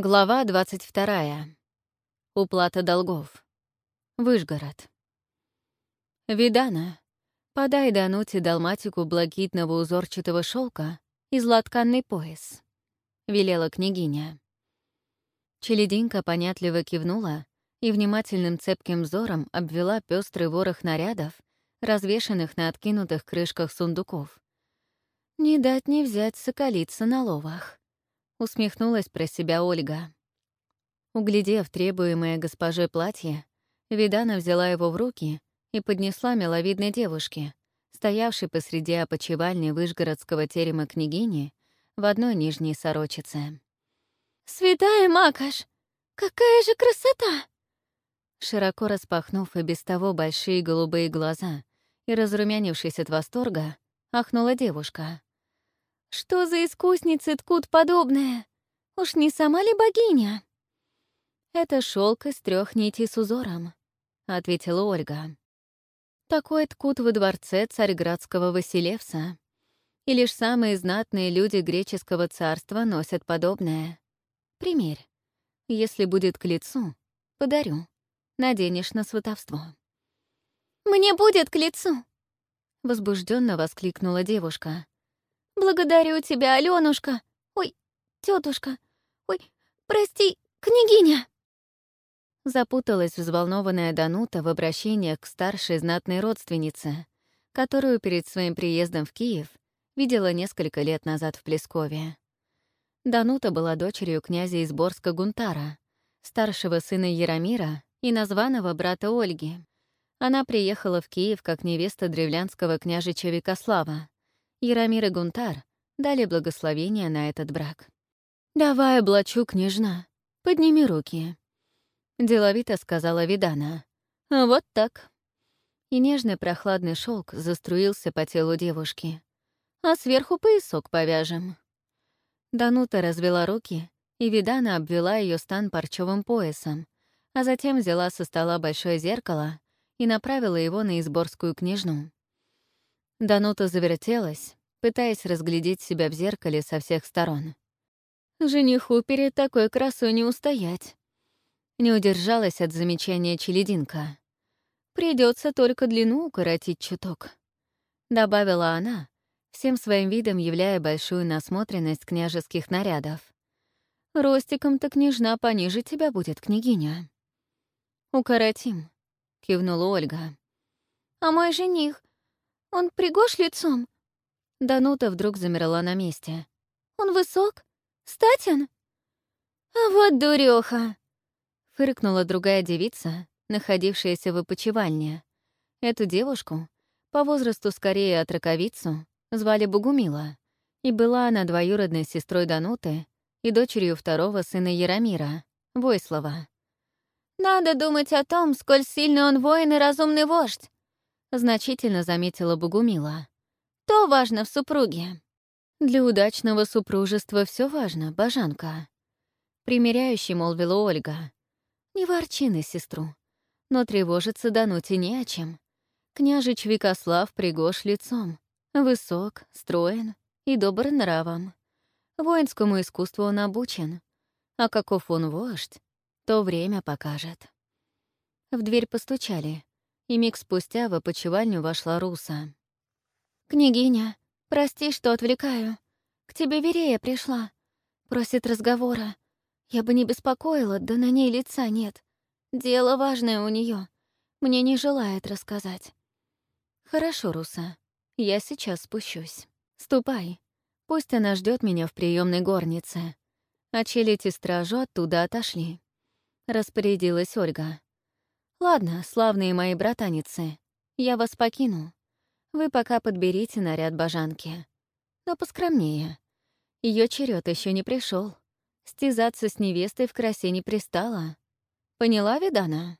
Глава 22. Уплата долгов. Выжгород. Видана, подай Дануте далматику блакитного узорчатого шелка и златканный пояс, — велела княгиня. Челединка понятливо кивнула и внимательным цепким взором обвела пестрый ворох нарядов, развешанных на откинутых крышках сундуков. Не дать не взять соколица на ловах. Усмехнулась про себя Ольга. Углядев требуемое госпоже платье, Видана взяла его в руки и поднесла миловидной девушке, стоявшей посреди опочивальни Вышгородского терема княгини в одной нижней сорочице. «Святая Макаш! Какая же красота!» Широко распахнув и без того большие голубые глаза и разрумянившись от восторга, ахнула девушка. Что за искусницы ткут подобное? Уж не сама ли богиня? Это шелк из трех нитей с узором, ответила Ольга. Такой ткут во дворце царьградского Василевса. И лишь самые знатные люди греческого царства носят подобное. Примерь. Если будет к лицу, подарю. Наденешь на сватовство. «Мне будет к лицу!» Возбужденно воскликнула девушка. Благодарю тебя, Алёнушка. Ой, тетушка. Ой, прости, княгиня. Запуталась взволнованная Данута в обращениях к старшей знатной родственнице, которую перед своим приездом в Киев видела несколько лет назад в Плескове. Данута была дочерью князя Изборска Гунтара, старшего сына Яромира и названного брата Ольги. Она приехала в Киев как невеста древлянского княжича Викослава, Яромир и Гунтар дали благословение на этот брак. «Давай, облачу, княжна, подними руки», — деловито сказала Видана. «Вот так». И нежный прохладный шелк заструился по телу девушки. «А сверху поясок повяжем». Данута развела руки, и Видана обвела ее стан парчевым поясом, а затем взяла со стола большое зеркало и направила его на изборскую княжну. Данута завертелась, пытаясь разглядеть себя в зеркале со всех сторон. Жениху перед такой красой не устоять. Не удержалась от замечания челединка. Придется только длину укоротить чуток. Добавила она, всем своим видом являя большую насмотренность княжеских нарядов. «Ростиком-то княжна пониже тебя будет, княгиня». «Укоротим», — кивнула Ольга. «А мой жених, он пригож лицом? Данута вдруг замерла на месте. Он высок? Статен? А вот дуреха! Фыркнула другая девица, находившаяся в опочивальне. Эту девушку, по возрасту скорее от раковицу, звали Богумила, и была она двоюродной сестрой Дануты и дочерью второго сына Яромира, Войслова. «Надо думать о том, сколь сильный он воин и разумный вождь. — значительно заметила Богумила. «То важно в супруге». «Для удачного супружества все важно, божанка», — примиряющий молвила Ольга. «Не ворчи на сестру, но тревожиться Дануте не о чем. Княжич Викослав пригож лицом, высок, строен и добр нравом. Воинскому искусству он обучен, а каков он вождь, то время покажет». В дверь постучали и миг спустя в опочивальню вошла Руса. «Княгиня, прости, что отвлекаю. К тебе Верея пришла. Просит разговора. Я бы не беспокоила, да на ней лица нет. Дело важное у нее. Мне не желает рассказать». «Хорошо, Руса. Я сейчас спущусь. Ступай. Пусть она ждет меня в приемной горнице. А челядь и стражу оттуда отошли». Распорядилась Ольга. «Ладно, славные мои братаницы, я вас покину. Вы пока подберите наряд божанки. Но поскромнее. Ее черед еще не пришел. Стязаться с невестой в красе не пристала. Поняла, Видана?»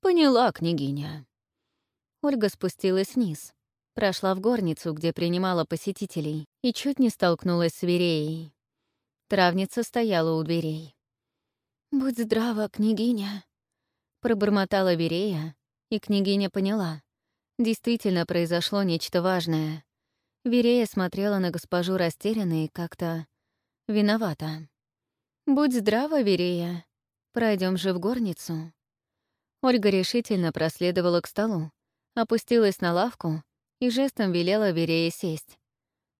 «Поняла, княгиня». Ольга спустилась вниз, прошла в горницу, где принимала посетителей, и чуть не столкнулась с Вереей. Травница стояла у дверей. «Будь здрава, княгиня», Пробормотала Верея, и княгиня поняла. Действительно произошло нечто важное. Верея смотрела на госпожу растерянно и как-то виновата. «Будь здрава, Верея. Пройдем же в горницу». Ольга решительно проследовала к столу, опустилась на лавку и жестом велела Верее сесть.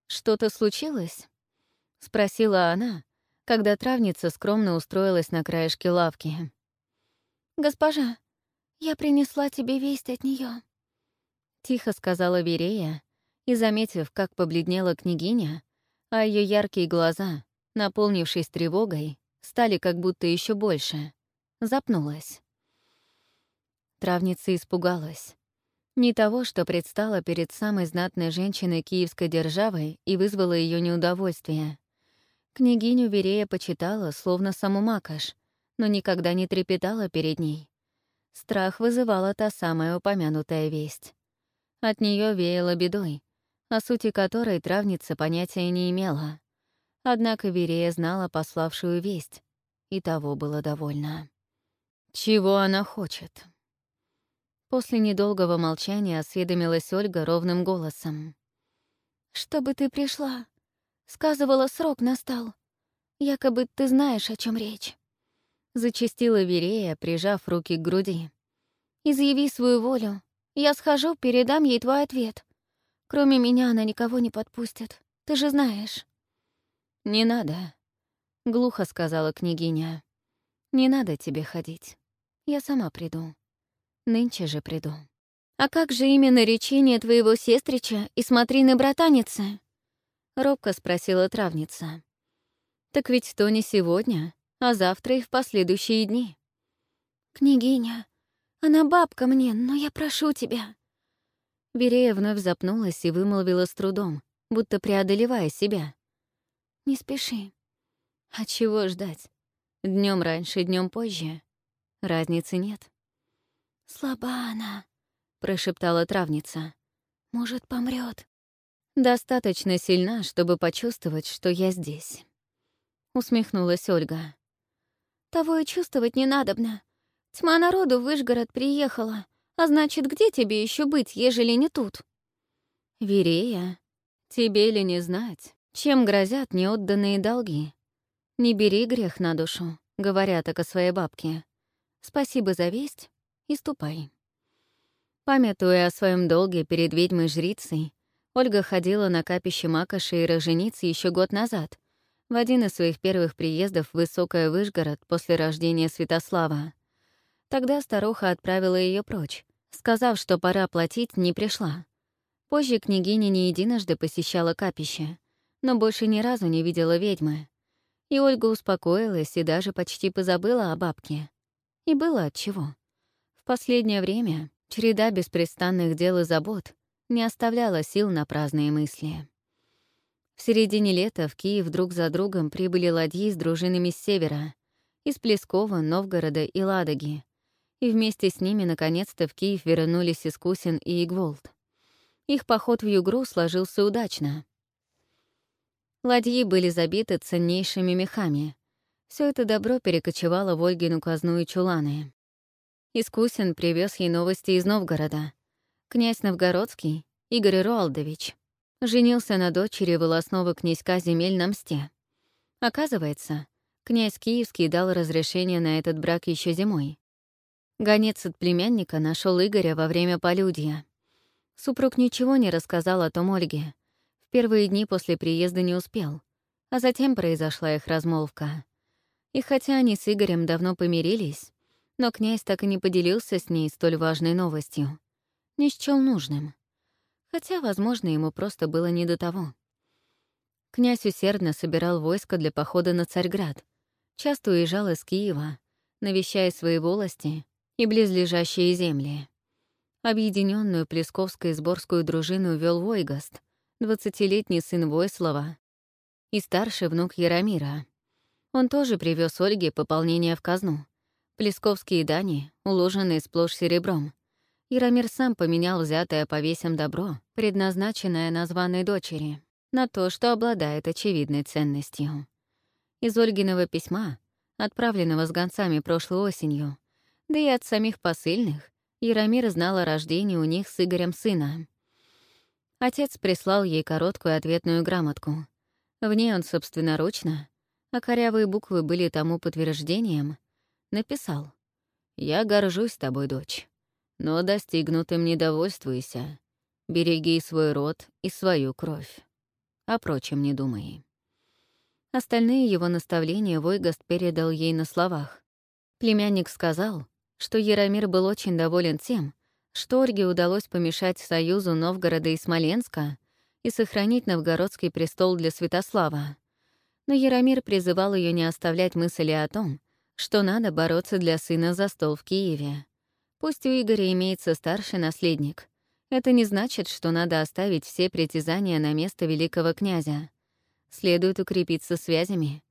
«Что-то случилось?» — спросила она, когда травница скромно устроилась на краешке лавки. «Госпожа, я принесла тебе весть от нее, тихо сказала Верея, и, заметив, как побледнела княгиня, а ее яркие глаза, наполнившись тревогой, стали как будто еще больше. Запнулась. Травница испугалась. Не того, что предстала перед самой знатной женщиной киевской державой и вызвала ее неудовольствие. Княгиню Верея почитала, словно саму Макаш, но никогда не трепетала перед ней. Страх вызывала та самая упомянутая весть. От нее веяло бедой, о сути которой травница понятия не имела. Однако Верея знала пославшую весть, и того было довольно. Чего она хочет? После недолгого молчания осведомилась Ольга ровным голосом. «Чтобы ты пришла. Сказывала, срок настал. Якобы ты знаешь, о чем речь». Зачастила Верея, прижав руки к груди. «Изъяви свою волю. Я схожу, передам ей твой ответ. Кроме меня она никого не подпустит. Ты же знаешь». «Не надо», — глухо сказала княгиня. «Не надо тебе ходить. Я сама приду. Нынче же приду». «А как же имя наречения твоего сестрича и смотрины братаницы?» — робко спросила травница. «Так ведь то не сегодня, а завтра и в последующие дни». «Княгиня, она бабка мне, но я прошу тебя». Верея вновь запнулась и вымолвила с трудом, будто преодолевая себя. Не спеши. А чего ждать? Днем раньше, днем позже. Разницы нет. Слаба она, прошептала травница. Может, помрет. Достаточно сильна, чтобы почувствовать, что я здесь. Усмехнулась Ольга. Того и чувствовать не надобно. Тьма народу в Вышгород приехала. А значит, где тебе еще быть, ежели не тут? Верея, тебе ли не знать? Чем грозят неотданные долги? Не бери грех на душу, говорят так о своей бабке. Спасибо за весть и ступай. Памятуя о своем долге перед ведьмой-жрицей, Ольга ходила на капище Макоши и Роженицы еще год назад, в один из своих первых приездов в Высокое Выжгород после рождения Святослава. Тогда старуха отправила ее прочь, сказав, что пора платить, не пришла. Позже княгиня не единожды посещала капище — но больше ни разу не видела ведьмы. И Ольга успокоилась и даже почти позабыла о бабке. И было отчего. В последнее время череда беспрестанных дел и забот не оставляла сил на праздные мысли. В середине лета в Киев друг за другом прибыли ладьи с дружинами с севера, из Плескова, Новгорода и Ладоги, и вместе с ними наконец-то в Киев вернулись Искусин и Игволд. Их поход в Югру сложился удачно — Ладьи были забиты ценнейшими мехами. Все это добро перекочевало в Ольгину казну и чуланы. Искусин привез ей новости из Новгорода. Князь Новгородский, Игорь Руалдович, женился на дочери волосного князька земель на Мсте. Оказывается, князь Киевский дал разрешение на этот брак еще зимой. Гонец от племянника нашел Игоря во время полюдья. Супруг ничего не рассказал о том Ольге, в первые дни после приезда не успел, а затем произошла их размолвка. И хотя они с Игорем давно помирились, но князь так и не поделился с ней столь важной новостью. Не счёл нужным. Хотя, возможно, ему просто было не до того. Князь усердно собирал войско для похода на Царьград, часто уезжал из Киева, навещая свои волости и близлежащие земли. Объединенную Сборскую дружину вел Войгаст, двадцатилетний сын Войслова и старший внук Яромира. Он тоже привез Ольге пополнение в казну. Плесковские дани, уложенные сплошь серебром. Яромир сам поменял взятое по весям добро, предназначенное названной дочери, на то, что обладает очевидной ценностью. Из Ольгиного письма, отправленного с гонцами прошлой осенью, да и от самих посыльных, Яромир знал о рождении у них с Игорем сына. Отец прислал ей короткую ответную грамотку. В ней он собственноручно, а корявые буквы были тому подтверждением, написал «Я горжусь тобой, дочь, но достигнутым не довольствуйся. Береги свой род и свою кровь. О прочем не думай». Остальные его наставления Войгаст передал ей на словах. Племянник сказал, что Яромир был очень доволен тем, что Орге удалось помешать союзу Новгорода и Смоленска и сохранить новгородский престол для Святослава. Но Яромир призывал ее не оставлять мысли о том, что надо бороться для сына за стол в Киеве. Пусть у Игоря имеется старший наследник, это не значит, что надо оставить все притязания на место великого князя. Следует укрепиться связями.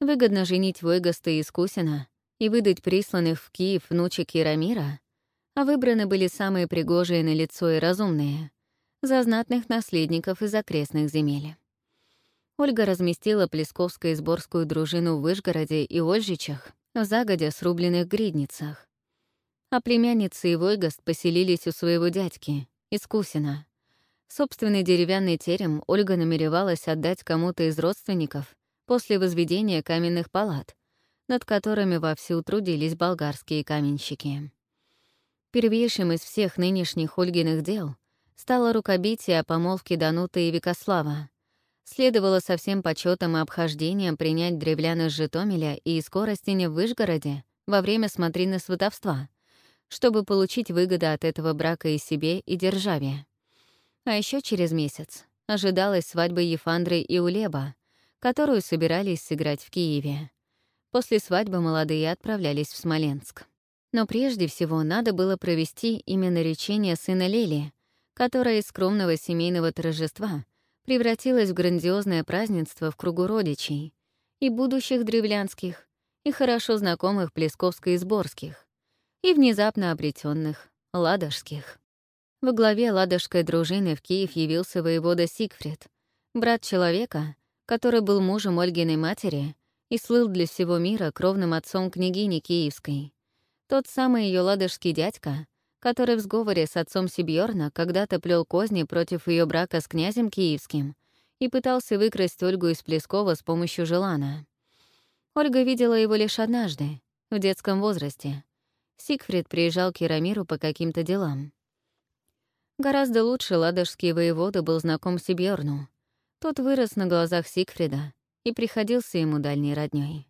Выгодно женить Войгаста и Искусина и выдать присланных в Киев внучек Яромира — а выбраны были самые пригожие на лицо и разумные, за знатных наследников из окрестных земель. Ольга разместила Сборскую дружину в Вышгороде и Ольжичах, в загодя срубленных гридницах. А племянницы и Войгост поселились у своего дядьки, из Кусина. Собственный деревянный терем Ольга намеревалась отдать кому-то из родственников после возведения каменных палат, над которыми вовсю трудились болгарские каменщики. Первейшим из всех нынешних Ольгиных дел стало рукобитие о помолвке Дануты и Викослава. Следовало со всем почетом и обхождением принять древлян из Житомеля и из Коростеня в Вышгороде во время смотрины сватовства, чтобы получить выгоду от этого брака и себе, и державе. А еще через месяц ожидалась свадьба Ефандры и Улеба, которую собирались сыграть в Киеве. После свадьбы молодые отправлялись в Смоленск. Но прежде всего надо было провести именно речение сына Лели, которое из скромного семейного торжества превратилось в грандиозное празднество в кругу родичей, и будущих древлянских, и хорошо знакомых Плесковско- и Сборских, и внезапно обретенных Ладожских. Во главе ладожской дружины в Киев явился воевода Сигфрид, брат человека, который был мужем Ольгиной матери и слыл для всего мира кровным отцом княгини Киевской. Тот самый ее ладожский дядька, который в сговоре с отцом Сибьорна когда-то плел козни против ее брака с князем киевским и пытался выкрасть Ольгу из Плескова с помощью желана. Ольга видела его лишь однажды, в детском возрасте. Сигфрид приезжал к Яромиру по каким-то делам. Гораздо лучше ладожский воевода был знаком Сибьорну. Тот вырос на глазах Сигфрида и приходился ему дальней роднёй.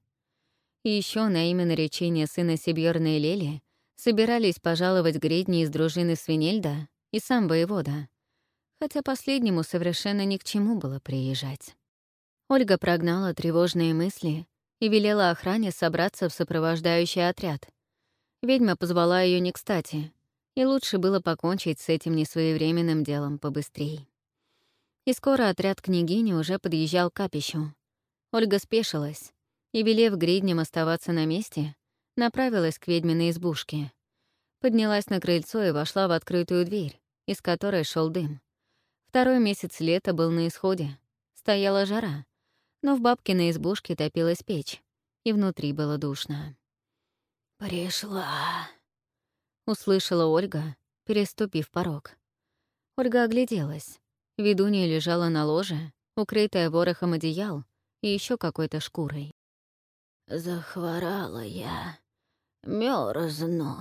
Еще на имя наречения сына Сибьерна и Лели собирались пожаловать гридни из дружины Свинельда и сам воевода, хотя последнему совершенно ни к чему было приезжать. Ольга прогнала тревожные мысли и велела охране собраться в сопровождающий отряд. Ведьма позвала ее не кстати, и лучше было покончить с этим несвоевременным делом побыстрее. И скоро отряд княгини уже подъезжал к капищу. Ольга спешилась, и, велев гридням оставаться на месте, направилась к ведьминой избушке. Поднялась на крыльцо и вошла в открытую дверь, из которой шел дым. Второй месяц лета был на исходе. Стояла жара, но в бабкиной избушке топилась печь, и внутри было душно. «Пришла», — услышала Ольга, переступив порог. Ольга огляделась. Ведунья лежала на ложе, укрытая ворохом одеял и еще какой-то шкурой. «Захворала я. Мёрзну»,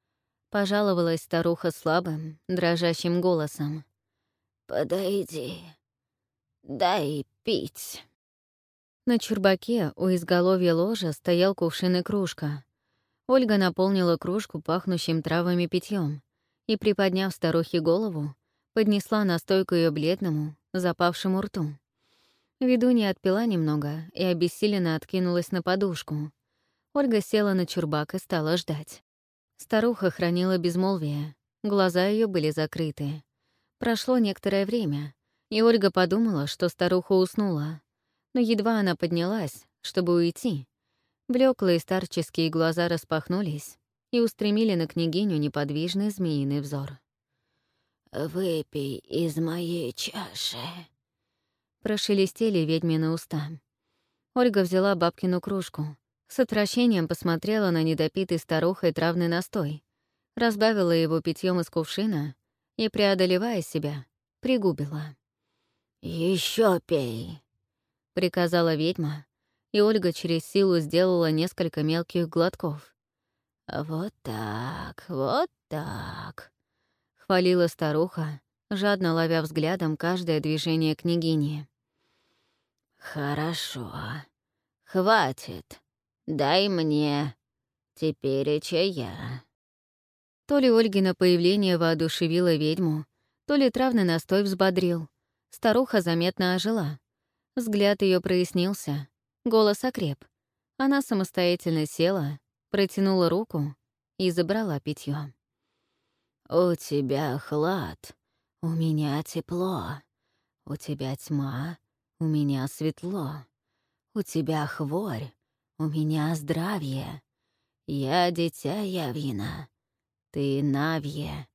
— пожаловалась старуха слабым, дрожащим голосом. «Подойди, дай пить». На чурбаке у изголовья ложа стоял кувшин и кружка. Ольга наполнила кружку пахнущим травами питьем и, приподняв старухе голову, поднесла настойку ее бледному, запавшему рту. Ведунья отпила немного и обессиленно откинулась на подушку. Ольга села на чурбак и стала ждать. Старуха хранила безмолвие, глаза ее были закрыты. Прошло некоторое время, и Ольга подумала, что старуха уснула. Но едва она поднялась, чтобы уйти, блеклые старческие глаза распахнулись и устремили на княгиню неподвижный змеиный взор. «Выпей из моей чаши», Прошелестели ведьмины уста. Ольга взяла бабкину кружку. С отвращением посмотрела на недопитый старухой травный настой, разбавила его питьем из кувшина и, преодолевая себя, пригубила. Еще пей», — приказала ведьма, и Ольга через силу сделала несколько мелких глотков. «Вот так, вот так», — хвалила старуха, жадно ловя взглядом каждое движение княгини. «Хорошо. Хватит. Дай мне. Теперь я». То ли Ольгина появление воодушевило ведьму, то ли травный настой взбодрил. Старуха заметно ожила. Взгляд ее прояснился, голос окреп. Она самостоятельно села, протянула руку и забрала питье. «У тебя хлад, у меня тепло. У тебя тьма, у меня светло. У тебя хворь, у меня здравие. Я дитя Явина, ты Навье.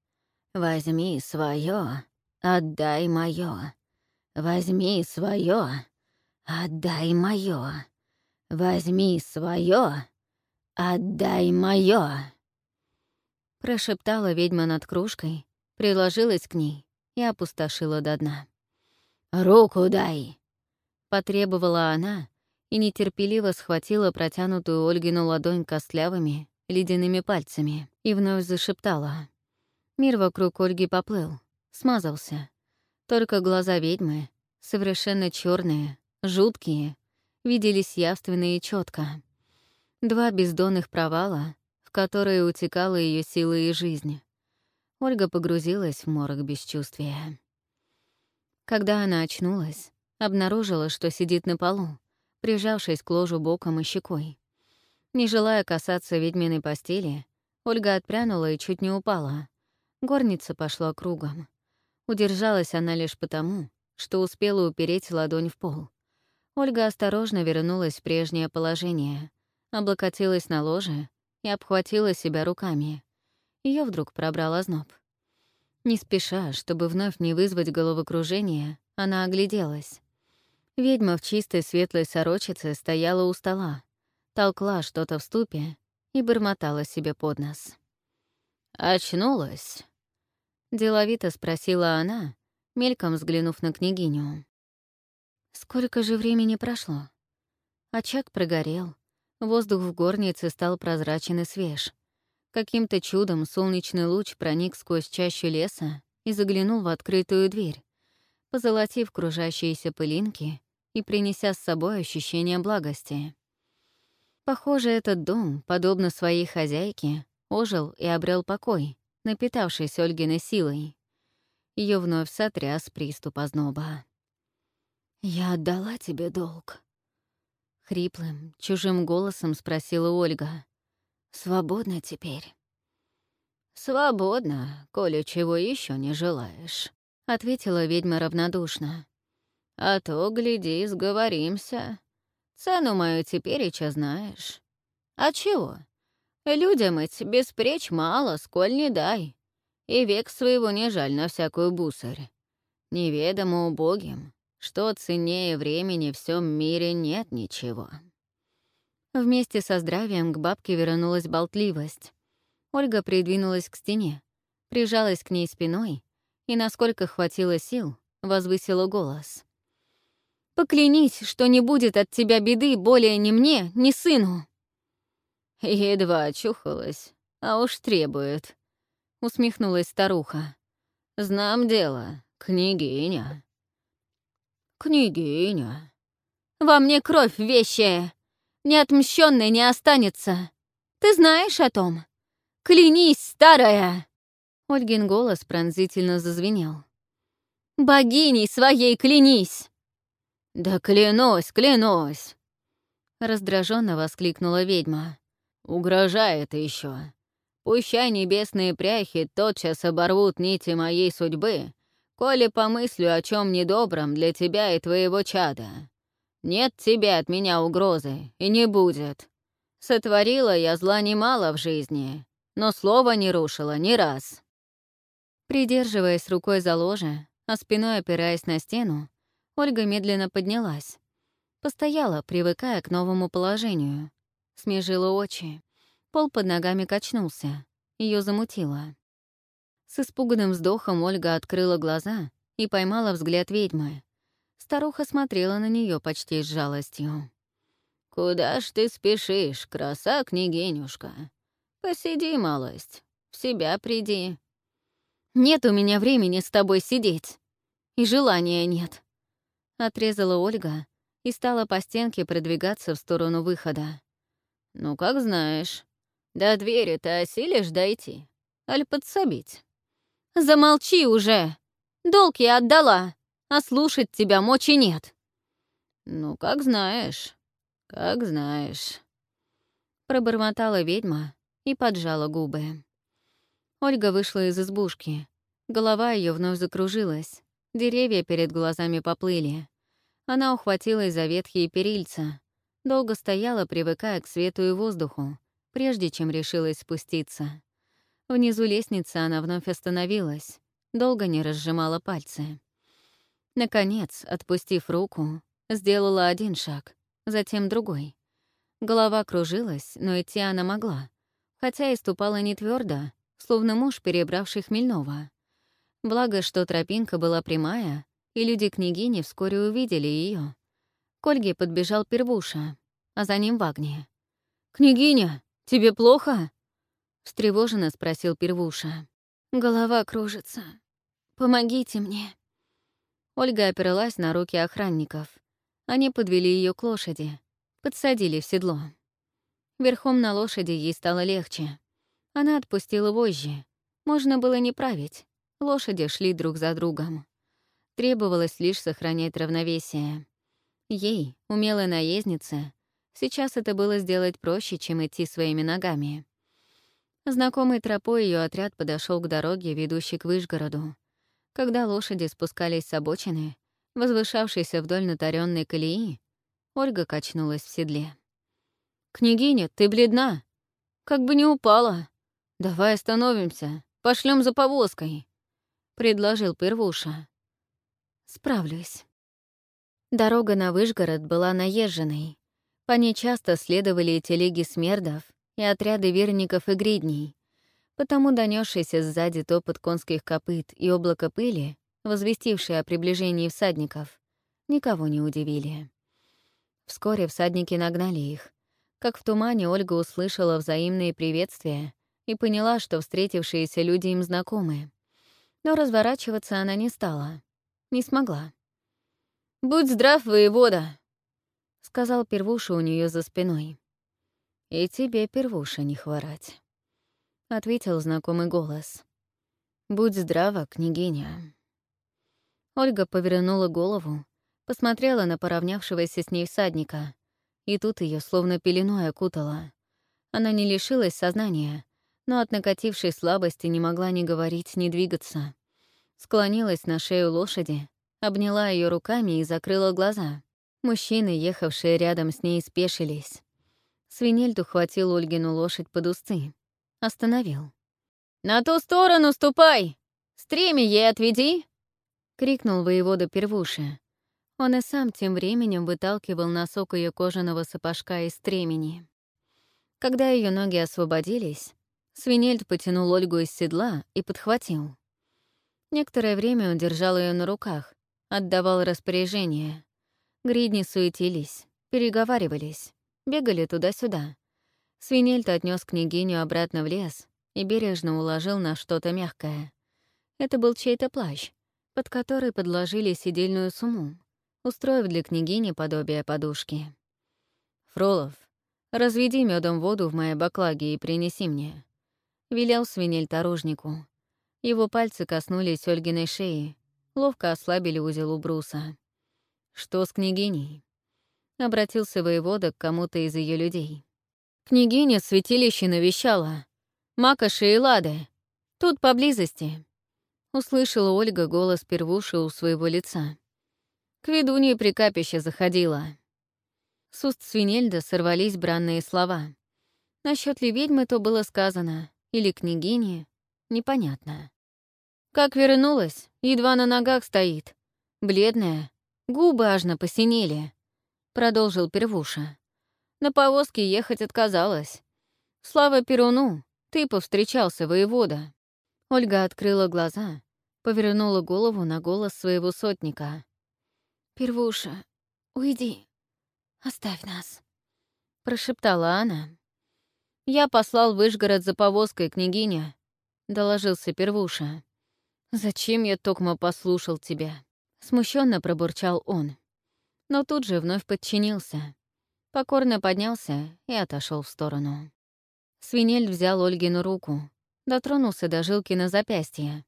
Возьми свое, отдай мое. Возьми свое, отдай мое. Возьми свое, отдай мое. Прошептала ведьма над кружкой, приложилась к ней и опустошила до дна. «Руку дай!» — потребовала она и нетерпеливо схватила протянутую Ольгину ладонь костлявыми, ледяными пальцами и вновь зашептала. Мир вокруг Ольги поплыл, смазался. Только глаза ведьмы, совершенно черные, жуткие, виделись явственно и четко. Два бездонных провала, в которые утекала ее сила и жизнь. Ольга погрузилась в морок бесчувствия. Когда она очнулась, обнаружила, что сидит на полу, прижавшись к ложу боком и щекой. Не желая касаться ведьминой постели, Ольга отпрянула и чуть не упала. Горница пошла кругом. Удержалась она лишь потому, что успела упереть ладонь в пол. Ольга осторожно вернулась в прежнее положение, облокотилась на ложе и обхватила себя руками. Ее вдруг пробрал озноб. Не спеша, чтобы вновь не вызвать головокружение, она огляделась. Ведьма в чистой светлой сорочице стояла у стола, толкла что-то в ступе и бормотала себе под нос. «Очнулась?» — деловито спросила она, мельком взглянув на княгиню. Сколько же времени прошло? Очаг прогорел, воздух в горнице стал прозрачен и свеж. Каким-то чудом солнечный луч проник сквозь чащу леса и заглянул в открытую дверь, позолотив кружащиеся пылинки и принеся с собой ощущение благости. Похоже, этот дом, подобно своей хозяйке, ожил и обрел покой, напитавшись Ольгиной силой. Ее вновь сотряс приступ озноба. «Я отдала тебе долг», — хриплым, чужим голосом спросила Ольга. «Свободна теперь?» «Свободно, коли чего еще не желаешь», — ответила ведьма равнодушно. «А то, гляди, сговоримся. Цену мою теперь и знаешь. А чего? Людям эти беспречь мало, сколь не дай. И век своего не жаль на всякую бусарь. Неведомо убогим, что ценнее времени в всем мире нет ничего. Вместе со здравием к бабке вернулась болтливость. Ольга придвинулась к стене, прижалась к ней спиной и, насколько хватило сил, возвысила голос. «Поклянись, что не будет от тебя беды более ни мне, ни сыну!» Едва очухалась, а уж требует. Усмехнулась старуха. Знам дело, княгиня. Княгиня. Во мне кровь вещая. Неотмщенной не останется. Ты знаешь о том? Клянись, старая!» Ольгин голос пронзительно зазвенел. «Богиней своей клянись!» «Да клянусь, клянусь!» Раздраженно воскликнула ведьма. Угрожает еще. Пущай небесные пряхи тотчас оборвут нити моей судьбы, коли помыслю о чем недобром для тебя и твоего чада. Нет тебе от меня угрозы, и не будет. Сотворила я зла немало в жизни, но слова не рушила ни раз. Придерживаясь рукой за ложе, а спиной опираясь на стену, Ольга медленно поднялась. Постояла, привыкая к новому положению. Смежила очи. Пол под ногами качнулся. Ее замутило. С испуганным вздохом Ольга открыла глаза и поймала взгляд ведьмы. Старуха смотрела на нее почти с жалостью. «Куда ж ты спешишь, краса княгинюшка? Посиди, малость, в себя приди». «Нет у меня времени с тобой сидеть. И желания нет», — отрезала Ольга и стала по стенке продвигаться в сторону выхода. «Ну, как знаешь. До двери ты осилишь дойти? Аль подсобить?» «Замолчи уже! Долг я отдала, а слушать тебя мочи нет». «Ну, как знаешь, как знаешь», — пробормотала ведьма и поджала губы. Ольга вышла из избушки. Голова ее вновь закружилась, деревья перед глазами поплыли. Она ухватилась за ветхие перильца, долго стояла, привыкая к свету и воздуху, прежде чем решилась спуститься. Внизу лестницы она вновь остановилась, долго не разжимала пальцы. Наконец, отпустив руку, сделала один шаг, затем другой. Голова кружилась, но идти она могла, хотя и ступала не твердо, словно муж, перебравший хмельного. Благо, что тропинка была прямая, и люди княгини вскоре увидели ее. К Ольге подбежал Первуша, а за ним Вагния. «Княгиня, тебе плохо?» — встревоженно спросил Первуша. «Голова кружится. Помогите мне». Ольга опиралась на руки охранников. Они подвели ее к лошади, подсадили в седло. Верхом на лошади ей стало легче. Она отпустила вожжи. Можно было не править. Лошади шли друг за другом. Требовалось лишь сохранять равновесие. Ей, умелой наезднице, сейчас это было сделать проще, чем идти своими ногами. Знакомой тропой ее отряд подошел к дороге, ведущей к Вышгороду. Когда лошади спускались с обочины, возвышавшейся вдоль натаренной колеи, Ольга качнулась в седле. «Княгиня, ты бледна! Как бы не упала! Давай остановимся, пошлем за повозкой!» — предложил Первуша. «Справлюсь». Дорога на Вышгород была наезженной. По ней часто следовали телеги смердов и отряды верников и гридней, потому донесшийся сзади топот конских копыт и облако пыли, возвестившие о приближении всадников, никого не удивили. Вскоре всадники нагнали их. Как в тумане Ольга услышала взаимные приветствия и поняла, что встретившиеся люди им знакомы. Но разворачиваться она не стала. Не смогла. «Будь здрав, воевода!» — сказал Первуша у нее за спиной. «И тебе, Первуша, не хворать», — ответил знакомый голос. «Будь здрава, княгиня». Ольга повернула голову, посмотрела на поравнявшегося с ней всадника, и тут ее словно пеленой окутала. Она не лишилась сознания, но от накатившей слабости не могла ни говорить, ни двигаться склонилась на шею лошади, обняла ее руками и закрыла глаза. Мужчины, ехавшие рядом с ней, спешились. Свинельд ухватил Ольгину лошадь под усты. Остановил. «На ту сторону ступай! Стремя ей отведи!» — крикнул воевода Первуши. Он и сам тем временем выталкивал носок ее кожаного сапожка из стремени. Когда ее ноги освободились, Свинельд потянул Ольгу из седла и подхватил. Некоторое время он держал ее на руках, отдавал распоряжения. Гридни суетились, переговаривались, бегали туда-сюда. Свинельт отнес княгиню обратно в лес и бережно уложил на что-то мягкое. Это был чей-то плащ, под который подложили сидельную сумму, устроив для княгини подобие подушки. «Фролов, разведи медом воду в моей баклаге и принеси мне», — велел свинельт оружнику. Его пальцы коснулись Ольгиной шеи, ловко ослабили узел у бруса. «Что с княгиней?» Обратился воевода к кому-то из ее людей. «Княгиня святилище навещала. Макоши и Лады. Тут поблизости». Услышала Ольга голос первуши у своего лица. К ведунье при капище заходила. С уст Свинельда сорвались бранные слова. Насчет ли ведьмы то было сказано, или княгини, непонятно. Как вернулась, едва на ногах стоит. Бледная, губы аж посинели. Продолжил Первуша. На повозке ехать отказалась. Слава Перуну, ты повстречался, воевода. Ольга открыла глаза, повернула голову на голос своего сотника. «Первуша, уйди, оставь нас», — прошептала она. «Я послал Выжгород за повозкой, княгиня», — доложился Первуша. «Зачем я, Токма, послушал тебя?» — смущенно пробурчал он. Но тут же вновь подчинился. Покорно поднялся и отошел в сторону. Свинель взял Ольгину руку, дотронулся до жилки на запястье.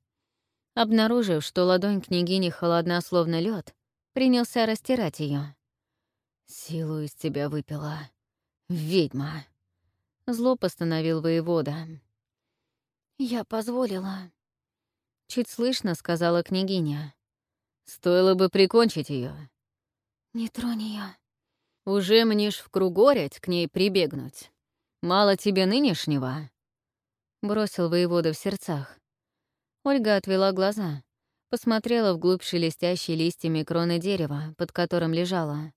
Обнаружив, что ладонь княгини холодна, словно лед, принялся растирать ее. «Силу из тебя выпила. Ведьма!» Зло постановил воевода. «Я позволила», — чуть слышно сказала княгиня. «Стоило бы прикончить ее. «Не тронь ее. «Уже мнешь в кругорять к ней прибегнуть. Мало тебе нынешнего?» Бросил воевода в сердцах. Ольга отвела глаза, посмотрела вглубь шелестящей листьями кроны дерева, под которым лежала.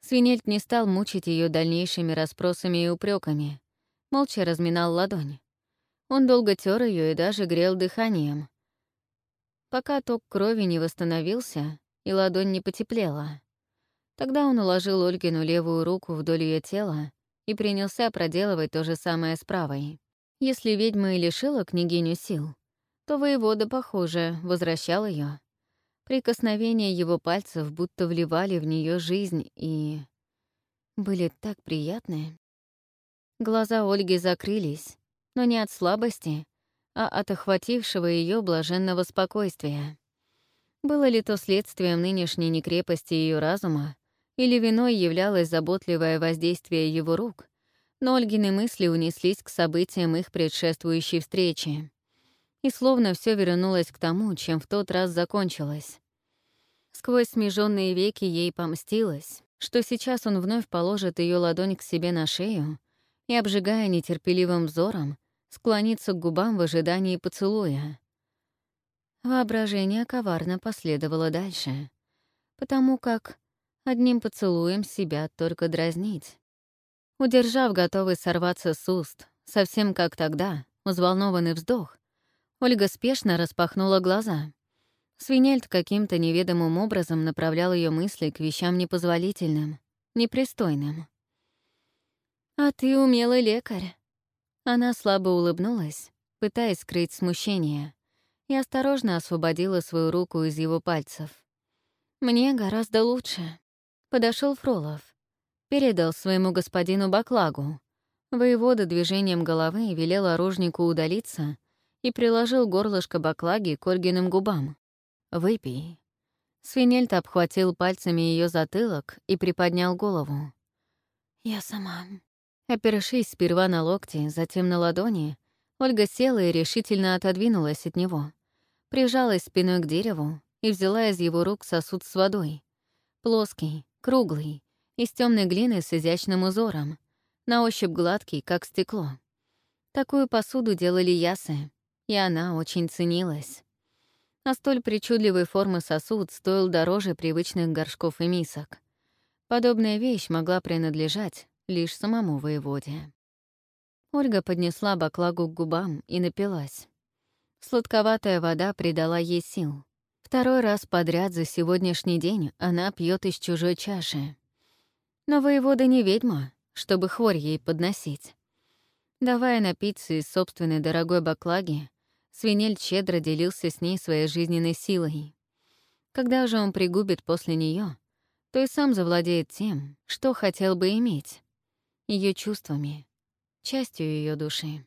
Свинельт не стал мучить ее дальнейшими расспросами и упреками, молча разминал ладонь. Он долго тер ее и даже грел дыханием. Пока ток крови не восстановился и ладонь не потеплела. Тогда он уложил Ольгину левую руку вдоль ее тела и принялся проделывать то же самое с правой. Если ведьма и лишила княгиню сил, то воевода, похоже, возвращал ее. Прикосновения его пальцев будто вливали в нее жизнь и... были так приятны. Глаза Ольги закрылись, но не от слабости, а от охватившего ее блаженного спокойствия. Было ли то следствием нынешней некрепости ее разума, или виной являлось заботливое воздействие его рук, но Ольгины мысли унеслись к событиям их предшествующей встречи. И словно все вернулось к тому, чем в тот раз закончилось. Сквозь смеженные веки ей помстилось, что сейчас он вновь положит ее ладонь к себе на шею и, обжигая нетерпеливым взором, склонится к губам в ожидании поцелуя. Воображение коварно последовало дальше, потому как одним поцелуем себя только дразнить. Удержав готовый сорваться с уст, совсем как тогда, взволнованный вздох, Ольга спешно распахнула глаза. Свинельд каким-то неведомым образом направлял ее мысли к вещам непозволительным, непристойным. «А ты умелый лекарь». Она слабо улыбнулась, пытаясь скрыть смущение, и осторожно освободила свою руку из его пальцев. «Мне гораздо лучше». Подошел Фролов. Передал своему господину баклагу. Воевода движением головы велел оружнику удалиться и приложил горлышко баклаги к Ольгиным губам. «Выпей». Свинельт обхватил пальцами ее затылок и приподнял голову. «Я сама». Опершись сперва на локти, затем на ладони, Ольга села и решительно отодвинулась от него. Прижалась спиной к дереву и взяла из его рук сосуд с водой. Плоский, Круглый, из темной глины с изящным узором, на ощупь гладкий, как стекло. Такую посуду делали ясы, и она очень ценилась. А столь причудливой формы сосуд стоил дороже привычных горшков и мисок. Подобная вещь могла принадлежать лишь самому воеводе. Ольга поднесла баклагу к губам и напилась. Сладковатая вода придала ей сил. Второй раз подряд за сегодняшний день она пьет из чужой чаши. Но воевода не ведьма, чтобы хворь ей подносить. Давая напиться из собственной дорогой баклаги, свинель щедро делился с ней своей жизненной силой. Когда же он пригубит после нее, то и сам завладеет тем, что хотел бы иметь — ее чувствами, частью ее души.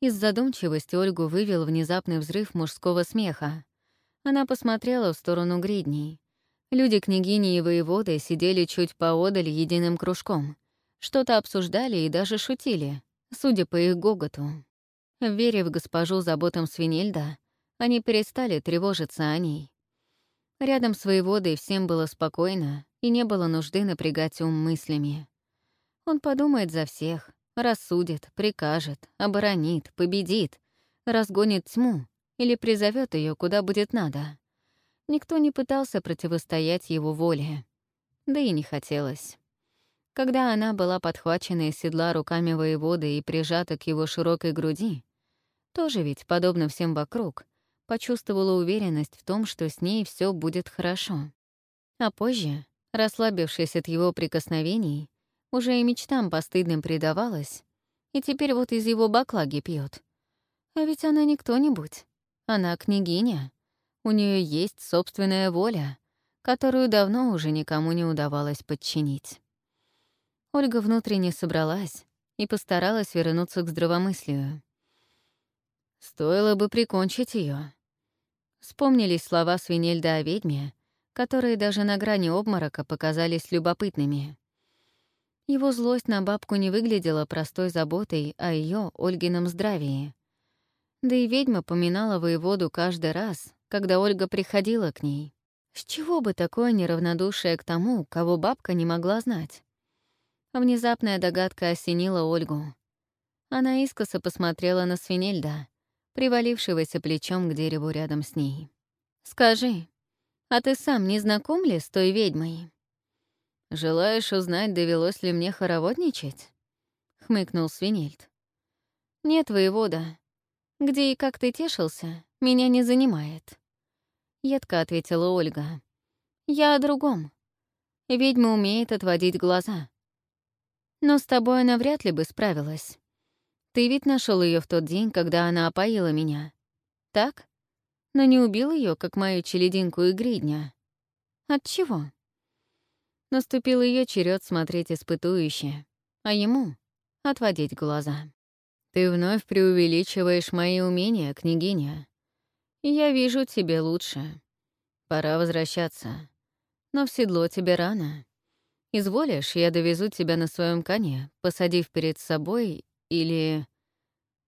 Из задумчивости Ольгу вывел внезапный взрыв мужского смеха. Она посмотрела в сторону гридней. Люди княгини и воеводы сидели чуть поодаль единым кружком. Что-то обсуждали и даже шутили, судя по их гоготу. Верив госпожу заботам Свинельда, они перестали тревожиться о ней. Рядом с воеводой всем было спокойно, и не было нужды напрягать ум мыслями. Он подумает за всех, рассудит, прикажет, оборонит, победит, разгонит тьму, или призовет ее куда будет надо. Никто не пытался противостоять его воле. Да и не хотелось. Когда она была подхвачена из седла руками воеводы и прижата к его широкой груди, тоже ведь, подобно всем вокруг, почувствовала уверенность в том, что с ней все будет хорошо. А позже, расслабившись от его прикосновений, Уже и мечтам постыдным предавалась, и теперь вот из его баклаги пьет. А ведь она не кто-нибудь. Она княгиня. У нее есть собственная воля, которую давно уже никому не удавалось подчинить. Ольга внутренне собралась и постаралась вернуться к здравомыслию. Стоило бы прикончить ее. Вспомнились слова Свинельда о ведьме, которые даже на грани обморока показались любопытными. Его злость на бабку не выглядела простой заботой о ее Ольгином здравии. Да и ведьма поминала воеводу каждый раз, когда Ольга приходила к ней. С чего бы такое неравнодушие к тому, кого бабка не могла знать? Внезапная догадка осенила Ольгу. Она искоса посмотрела на Свинельда, привалившегося плечом к дереву рядом с ней. «Скажи, а ты сам не знаком ли с той ведьмой?» «Желаешь узнать, довелось ли мне хороводничать?» — хмыкнул Свинельд. «Нет, воевода. Где и как ты тешился, меня не занимает». Едко ответила Ольга. «Я о другом. Ведьма умеет отводить глаза. Но с тобой она вряд ли бы справилась. Ты ведь нашел ее в тот день, когда она опоила меня. Так? Но не убил ее, как мою челединку и гридня. От чего? Наступил ее черед смотреть испытующе, а ему — отводить глаза. «Ты вновь преувеличиваешь мои умения, княгиня. Я вижу тебе лучше. Пора возвращаться. Но в седло тебе рано. Изволишь, я довезу тебя на своем коне, посадив перед собой или...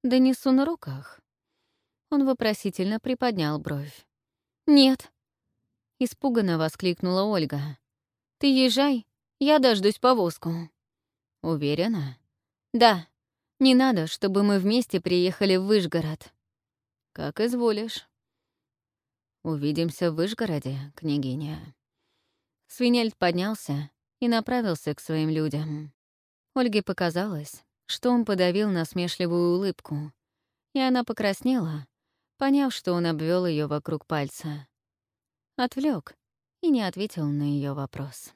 Донесу на руках?» Он вопросительно приподнял бровь. «Нет!» — испуганно воскликнула Ольга. «Ты езжай, я дождусь повозку». «Уверена?» «Да. Не надо, чтобы мы вместе приехали в Выжгород». «Как изволишь». «Увидимся в Выжгороде, княгиня». Свинельд поднялся и направился к своим людям. Ольге показалось, что он подавил насмешливую улыбку, и она покраснела, поняв, что он обвел ее вокруг пальца. Отвлек и не ответил на ее вопрос.